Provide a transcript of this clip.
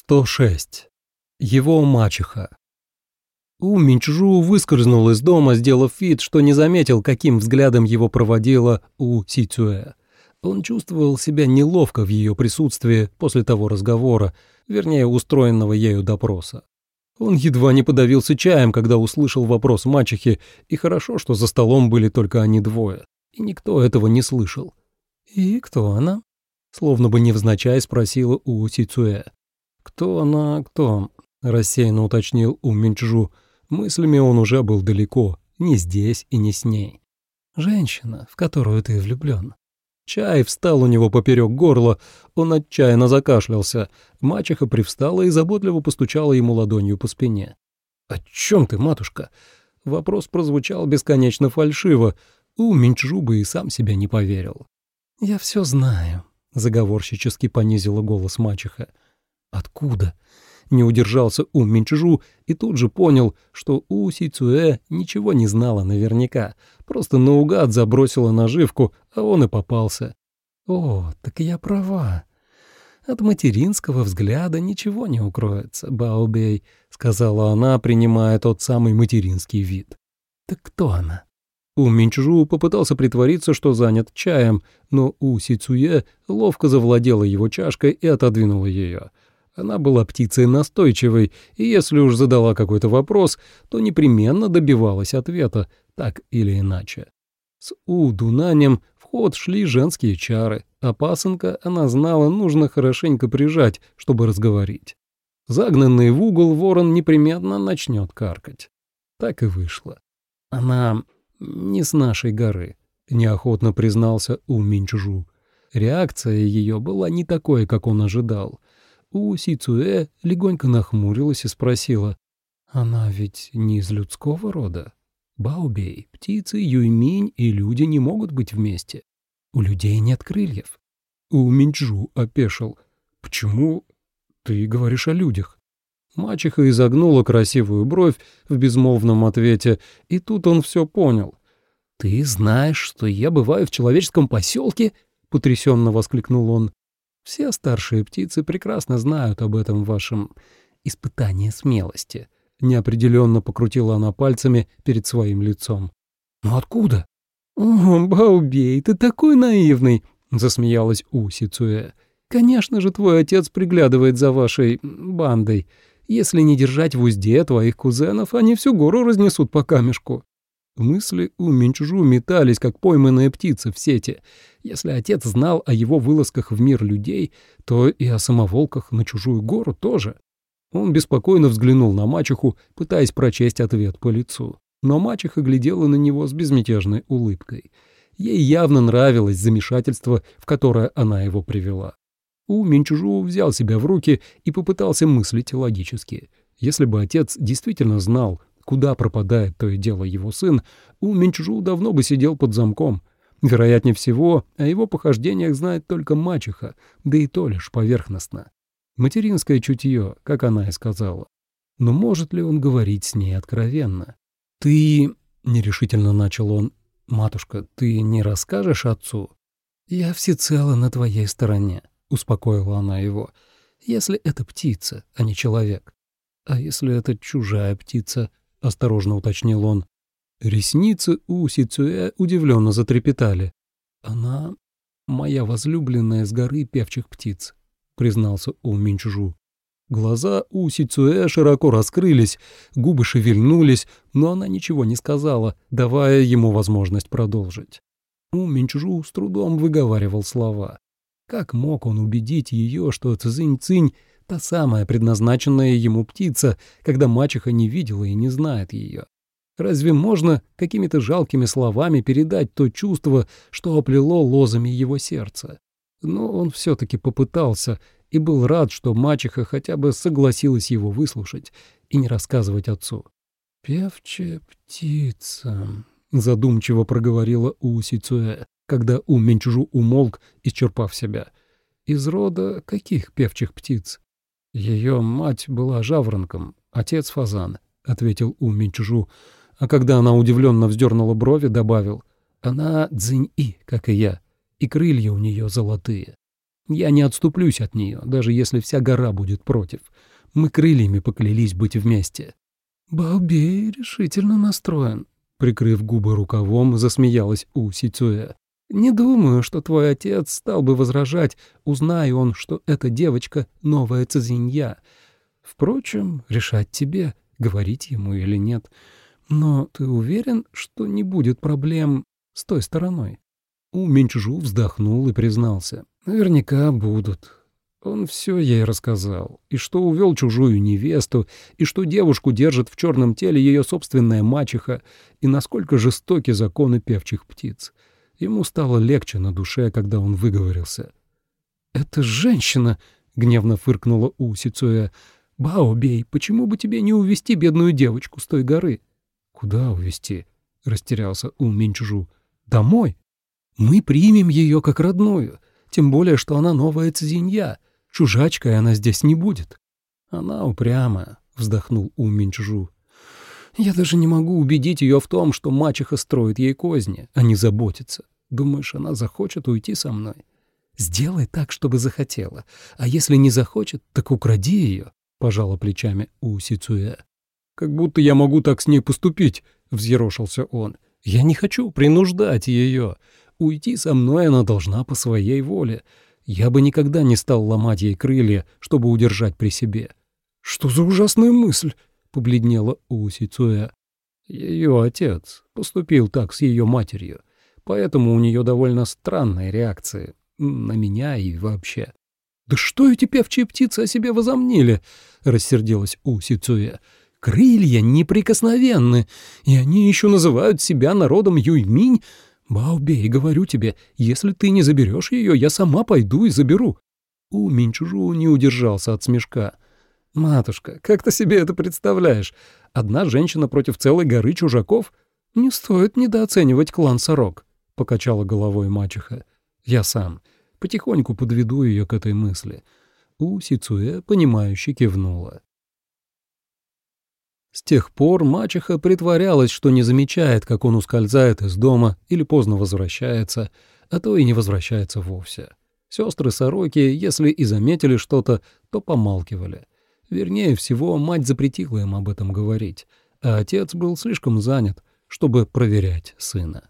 106. Его мачеха. У Минчжу выскользнул из дома, сделав вид, что не заметил, каким взглядом его проводила У Сицюэ. Он чувствовал себя неловко в ее присутствии после того разговора, вернее, устроенного ею допроса. Он едва не подавился чаем, когда услышал вопрос мачехи, и хорошо, что за столом были только они двое, и никто этого не слышал. «И кто она?» Словно бы невзначай спросила У Сицуэ. «Кто она, кто?» — рассеянно уточнил У Минчжу. Мыслями он уже был далеко, не здесь и не с ней. «Женщина, в которую ты влюблен». Чай встал у него поперек горла, он отчаянно закашлялся. Мачеха привстала и заботливо постучала ему ладонью по спине. «О чем ты, матушка?» Вопрос прозвучал бесконечно фальшиво. У Минчжу бы и сам себя не поверил. «Я все знаю», — заговорщически понизила голос мачеха. Откуда? Не удержался У Минчжу и тут же понял, что У Сицуэ ничего не знала наверняка, просто наугад забросила наживку, а он и попался. «О, так я права. От материнского взгляда ничего не укроется, Баобей», — сказала она, принимая тот самый материнский вид. «Так кто она?» У Минчжу попытался притвориться, что занят чаем, но У Сицуэ ловко завладела его чашкой и отодвинула ее. Она была птицей настойчивой, и если уж задала какой-то вопрос, то непременно добивалась ответа, так или иначе. С У-дунанем в ход шли женские чары, а пасынка, она знала, нужно хорошенько прижать, чтобы разговорить. Загнанный в угол ворон непременно начнет каркать. Так и вышло. Она не с нашей горы, неохотно признался У Минчжу. Реакция ее была не такой, как он ожидал — у Сицуэ легонько нахмурилась и спросила, «Она ведь не из людского рода? Баобей, птицы, юйминь и люди не могут быть вместе. У людей нет крыльев». У Минчжу опешил. «Почему ты говоришь о людях?» Мачеха изогнула красивую бровь в безмолвном ответе, и тут он все понял. «Ты знаешь, что я бываю в человеческом поселке?» — потрясенно воскликнул он. Все старшие птицы прекрасно знают об этом вашем испытании смелости. Неопределенно покрутила она пальцами перед своим лицом. «Но откуда?» «О, Баубей, ты такой наивный!» — засмеялась У Сицуэ. «Конечно же, твой отец приглядывает за вашей бандой. Если не держать в узде твоих кузенов, они всю гору разнесут по камешку». Мысли у Минчжу метались, как пойманные птицы в сети. Если отец знал о его вылазках в мир людей, то и о самоволках на чужую гору тоже. Он беспокойно взглянул на мачеху, пытаясь прочесть ответ по лицу. Но мачеха глядела на него с безмятежной улыбкой. Ей явно нравилось замешательство, в которое она его привела. У Минчужу взял себя в руки и попытался мыслить логически. Если бы отец действительно знал, куда пропадает то и дело его сын, у Минчжу давно бы сидел под замком. Вероятнее всего, о его похождениях знает только мачеха, да и то лишь поверхностно. Материнское чутье, как она и сказала. Но может ли он говорить с ней откровенно? «Ты...» — нерешительно начал он. «Матушка, ты не расскажешь отцу?» «Я всецело на твоей стороне», — успокоила она его. «Если это птица, а не человек. А если это чужая птица?» — осторожно уточнил он. Ресницы у Сицуэ удивленно затрепетали. «Она моя возлюбленная с горы певчих птиц», — признался У Минчжу. Глаза у Сицуэ широко раскрылись, губы шевельнулись, но она ничего не сказала, давая ему возможность продолжить. У Минчжу с трудом выговаривал слова. Как мог он убедить ее, что Цзинь-Цинь Та самая предназначенная ему птица, когда мачеха не видела и не знает ее. Разве можно какими-то жалкими словами передать то чувство, что оплело лозами его сердце? Но он все-таки попытался и был рад, что мачеха хотя бы согласилась его выслушать и не рассказывать отцу. «Певчая птица», — задумчиво проговорила У Сицуэ, когда У Менчужу умолк, исчерпав себя. «Из рода каких певчих птиц?» «Ее мать была жаворонком, отец фазан», — ответил У Минчжу, а когда она удивленно вздернула брови, добавил, «Она дзинь-и, как и я, и крылья у нее золотые». Я не отступлюсь от нее, даже если вся гора будет против. Мы крыльями поклялись быть вместе». «Балбей решительно настроен», — прикрыв губы рукавом, засмеялась У Сицуэ. «Не думаю, что твой отец стал бы возражать, узнай он, что эта девочка — новая Цзинья. Впрочем, решать тебе, говорить ему или нет. Но ты уверен, что не будет проблем с той стороной?» У Минчжу вздохнул и признался. «Наверняка будут. Он все ей рассказал. И что увел чужую невесту, и что девушку держит в черном теле ее собственная мачеха, и насколько жестоки законы певчих птиц. Ему стало легче на душе, когда он выговорился. «Это женщина!» — гневно фыркнула У Сицуэ. «Бао-бей, почему бы тебе не увести бедную девочку с той горы?» «Куда увести? растерялся У Минчжу. «Домой. Мы примем ее как родную, тем более, что она новая цзинья». Чужачкой она здесь не будет. Она упрямая, вздохнул У Минчжу. Я даже не могу убедить ее в том, что мачеха строит ей козни, а не заботится. Думаешь, она захочет уйти со мной? Сделай так, чтобы захотела. А если не захочет, так укради ее, пожала плечами У Сицуэ. Как будто я могу так с ней поступить, взъерошился он. Я не хочу принуждать ее. Уйти со мной она должна по своей воле. Я бы никогда не стал ломать ей крылья, чтобы удержать при себе. «Что за ужасная мысль?» — побледнела Уси Цуэ. Ее отец поступил так с ее матерью, поэтому у нее довольно странные реакции на меня и вообще. «Да что эти певчие птицы о себе возомнили?» — рассердилась Уси Цуэ. «Крылья неприкосновенны, и они еще называют себя народом Юйминь, «Баобей, говорю тебе, если ты не заберешь ее, я сама пойду и заберу». У Минчужу не удержался от смешка. «Матушка, как ты себе это представляешь? Одна женщина против целой горы чужаков? Не стоит недооценивать клан Сорок», — покачала головой мачеха. «Я сам. Потихоньку подведу ее к этой мысли». У Сицуэ, понимающе кивнула. С тех пор мачеха притворялась, что не замечает, как он ускользает из дома или поздно возвращается, а то и не возвращается вовсе. Сестры сороки, если и заметили что-то, то помалкивали. Вернее всего, мать запретила им об этом говорить, а отец был слишком занят, чтобы проверять сына.